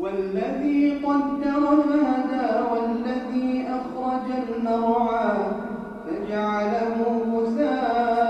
والذي قدر فهدى والذي أخرج المرعى فجعله غثاء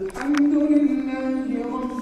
الحمد لله رب